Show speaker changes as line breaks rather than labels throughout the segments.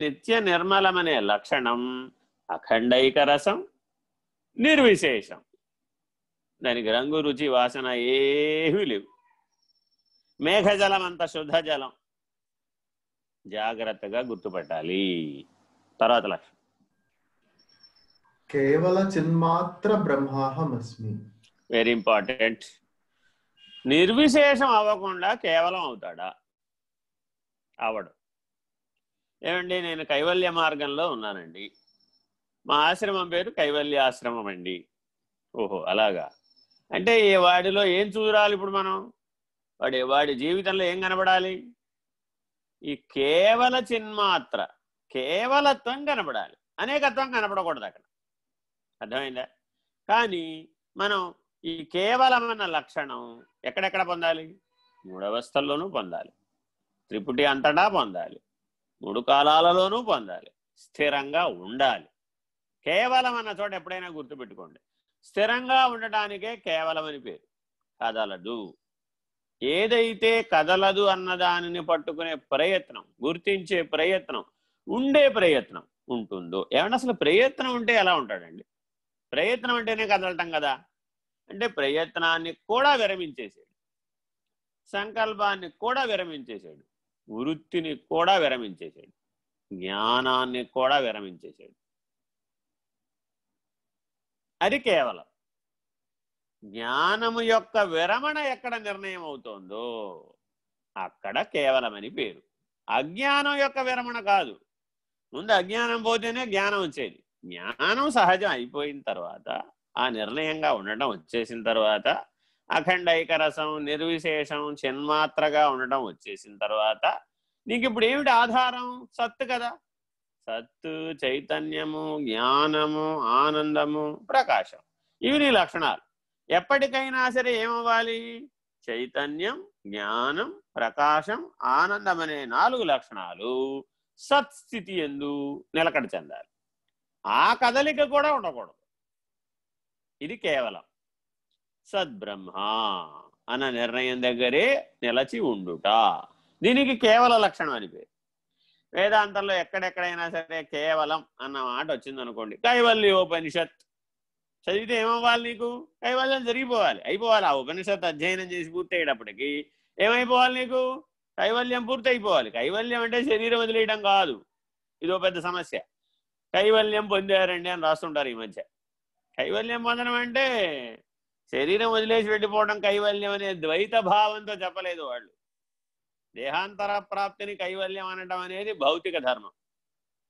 నిత్య నిర్మలమనే లక్షణం అఖండైక రసం నిర్విశేషం. దానికి రంగు రుచి వాసన ఏమీ లేవు. మేఘజలం అంత శుద్ధ జలం జాగ్రత్తగా గుర్తుపట్టాలి. తర్వాత లక్షణం.
కేవల చిన్మాత్ర బ్రహ్మాహమస్మి.
వెరీ ఇంపార్టెంట్ నిర్విశేషం అవ్వకుండా కేవలం అవుతాడా? అవడు. ఏమండి నేను కైవల్య మార్గంలో ఉన్నానండి. మా ఆశ్రమం పేరు కైవల్య ఆశ్రమం అండి. ఓహో అలాగా. అంటే ఈ వాడిలో ఏం చూడాలి ఇప్పుడు మనం? వాడి వాడి జీవితంలో ఏం కనబడాలి? ఈ కేవల చిన్మాత్ర కేవలత్వం కనబడాలి. అనేకత్వం కనపడకూడదు అక్కడ. అర్థమైందా? కానీ మనం ఈ కేవలమన్న లక్షణం ఎక్కడెక్కడ పొందాలి? మూడవస్థల్లోనూ పొందాలి. త్రిపుటి అంతటా పొందాలి. మూడు కాలాలలోనూ పొందాలి. స్థిరంగా ఉండాలి. కేవలం అన్న చోట ఎప్పుడైనా గుర్తుపెట్టుకోండి. స్థిరంగా ఉండటానికే కేవలం అని పేరు. కదలదు. ఏదైతే కదలదు అన్న దానిని పట్టుకునే ప్రయత్నం గుర్తించే ప్రయత్నం ఉండే ప్రయత్నం ఉంటుందో ఏమన్నా అసలు ప్రయత్నం ఉంటే ఎలా ఉంటాడండి? ప్రయత్నం అంటేనే కదలటం కదా. అంటే ప్రయత్నాన్ని కూడా విరమించేసాడు. సంకల్పాన్ని కూడా విరమించేసాడు. వృత్తిని కూడా విరమించేశాడు. జ్ఞానాన్ని కూడా విరమించేశాడు. అది కేవలం. జ్ఞానము యొక్క విరమణ ఎక్కడ నిర్ణయం అవుతోందో అక్కడ కేవలమని పేరు. అజ్ఞానం యొక్క విరమణ కాదు. ముందు అజ్ఞానం పోతేనే జ్ఞానం వచ్చేది. జ్ఞానం సహజం అయిపోయిన తర్వాత ఆ నిర్ణయంగా ఉండడం వచ్చేసిన తర్వాత అఖండైక రసం నిర్విశేషం చిన్మాత్రగా ఉండటం వచ్చేసిన తర్వాత నీకు ఇప్పుడు ఏమిటి ఆధారం? సత్తు కదా. సత్తు చైతన్యము జ్ఞానము ఆనందము ప్రకాశం. ఇవి నీ లక్షణాలు. ఎప్పటికైనా సరే ఏమవ్వాలి? చైతన్యం జ్ఞానం ప్రకాశం ఆనందం అనే నాలుగు లక్షణాలు సత్స్థితి ఎందు నిలకడ చెందాలి. ఆ కదలిక కూడా ఉండకూడదు. ఇది కేవలం. సద్బ్రహ్మ అన్న నిర్ణయం దగ్గరే నిలచి ఉండుట. దీనికి కేవల లక్షణం అని పేరు. వేదాంతంలో ఎక్కడెక్కడైనా సరే కేవలం అన్న మాట వచ్చిందనుకోండి కైవల్యోపనిషత్. చదివితే ఏమవ్వాలి నీకు? కైవల్యం జరిగిపోవాలి. అయిపోవాలి ఆ ఉపనిషత్ అధ్యయనం చేసి పూర్తయ్యేటప్పటికి. ఏమైపోవాలి నీకు? కైవల్యం పూర్తి అయిపోవాలి కైవల్యం అంటే శరీరం వదిలేయడం కాదు. ఇదో పెద్ద సమస్య. కైవల్యం పొందారండి అని రాస్తుంటారు ఈ మధ్య. కైవల్యం పొందడం అంటే శరీరం వదిలేసి వెళ్ళిపోవడం కైవల్యం అనే ద్వైత భావంతో చెప్పలేదు వాళ్ళు. దేహాంతర ప్రాప్తిని కైవల్యం అనడం అనేది భౌతిక ధర్మం.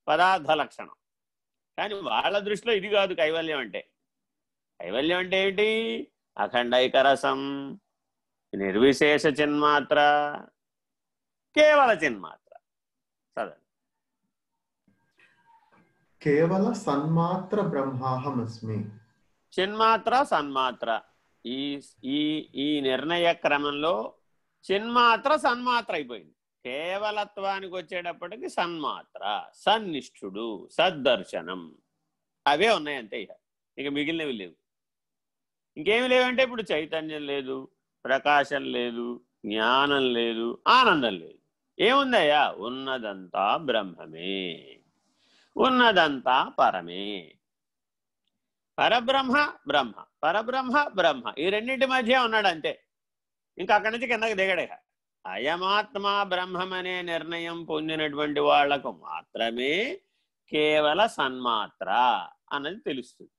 పదార్థ లక్షణం. కానీ వాళ్ళ దృష్టిలో ఇది కాదు కైవల్యం అంటే. కైవల్యం అంటే ఏంటి? అఖండైక రసం నిర్విశేష చిన్మాత్ర కేవల చిన్మాత్ర. చదవండి.
కేవల సన్మాత్ర బ్రహ్మాహమస్మి.
చిన్మాత్ర సన్మాత్ర. ఈ ఈ ఈ నిర్ణయ క్రమంలో చిన్మాత్ర సన్మాత్ర అయిపోయింది. కేవలత్వానికి వచ్చేటప్పటికి సన్మాత్ర సన్నిష్ఠుడు సద్దర్శనం. అవే ఉన్నాయి అంతే ఇక ఇక మిగిలినవి లేవు. ఇంకేమి లేవంటే ఇప్పుడు చైతన్యం లేదు ప్రకాశం లేదు జ్ఞానం లేదు ఆనందం లేదు. ఏముందయ్యా? ఉన్నదంతా బ్రహ్మమే. ఉన్నదంతా పరమే. పరబ్రహ్మ బ్రహ్మ. పరబ్రహ్మ బ్రహ్మ. ఈ రెండింటి మధ్య ఉన్నాడు అంతే. ఇంకా అక్కడి నుంచి కిందకి దిగడే అయమాత్మ బ్రహ్మమనే నిర్ణయం పొందినటువంటి వాళ్ళకు మాత్రమే కేవల సన్మాత్ర అన్నది తెలుస్తుంది.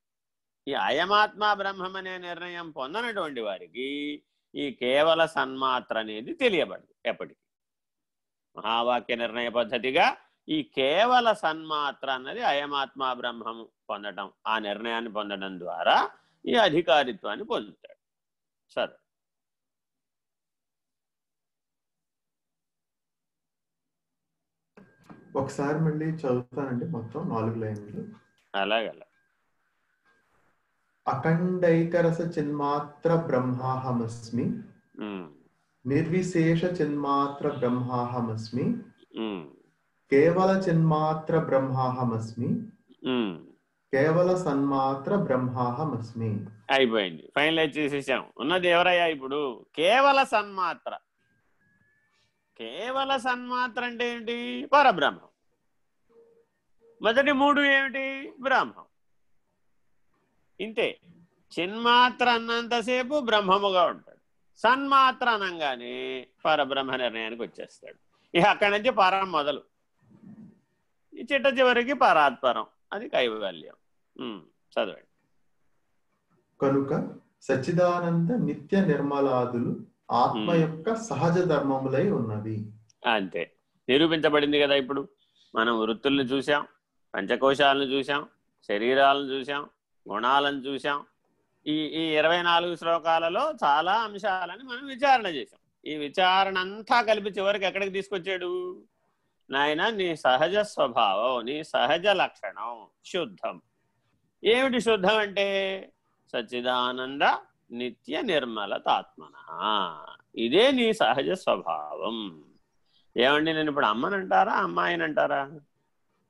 ఈ అయమాత్మ బ్రహ్మమనే నిర్ణయం పొందనటువంటి వారికి ఈ కేవల సన్మాత్ర అనేది తెలియబడదు ఎప్పటికీ. మహావాక్య నిర్ణయ పద్ధతిగా ఈ కేవల సన్మాత్ర అన్నది అయమాత్మ బ్రహ్మము పొందడం ఆ నిర్ణయాన్ని పొందడం ద్వారా ఈ అధికారిత్వాన్ని పొందుతాడు. సరే.
ఒకసారి మళ్ళీ చదువుతానండి మొత్తం నాలుగు లైన్లు.
అలాగలా.
అఖండైకరస చిన్మాత్ర బ్రహ్మాహమస్మి. నిర్విశేష చిన్మాత్ర బ్రహ్మాహమస్మి. కేవల చిన్మాత్ర బ్రహ్మాహమస్మి. కేవల సన్మాత్ర బ్రహ్మాహమస్మి.
అయిపోయింది. ఫైనలైజ్ చేసేసాం. ఉన్నది ఎవరయ్యా ఇప్పుడు? కేవల సన్మాత్ర కేవల సన్మాత్ర అంటే ఏంటి? పరబ్రహ్మం. మొదటి మూడు ఏమిటి? బ్రహ్మం. ఇంతే. చిన్మాత్ర అన్నంతసేపు బ్రహ్మముగా ఉంటాడు. సన్మాత్ర అనగానే పరబ్రహ్మ నిర్ణయానికి వచ్చేస్తాడు. ఇక అక్కడి నుంచి పరం మొదలు. ఈ చిట్ట చివరికి పరాత్పరం. అది కైవల్యం. చదవండి.
కనుక సచ్చిదానంద నిత్య నిర్మలాదులు ఆత్మ. యొక్క సహజ ధర్మములై ఉన్నవి.
అంతే. నిరూపించబడింది కదా ఇప్పుడు. మనం వృత్తుల్ని చూసాం పంచకోశాలను చూసాం శరీరాలను చూసాం గుణాలను చూసాం ఈ ఈ ఇరవై నాలుగు శ్లోకాలలో చాలా అంశాలని మనం విచారణ చేసాం ఈ విచారణ అంతా కలిపి చివరికి ఎక్కడికి తీసుకొచ్చాడు? నాయన నీ సహజ స్వభావం నీ సహజ లక్షణం శుద్ధం. ఏమిటి శుద్ధం అంటే? సచ్చిదానంద నిత్య నిర్మలతాత్మన. ఇదే నీ సహజ స్వభావం. ఏమండి నేను ఇప్పుడు అమ్మనంటారా అమ్మాయినంటారా?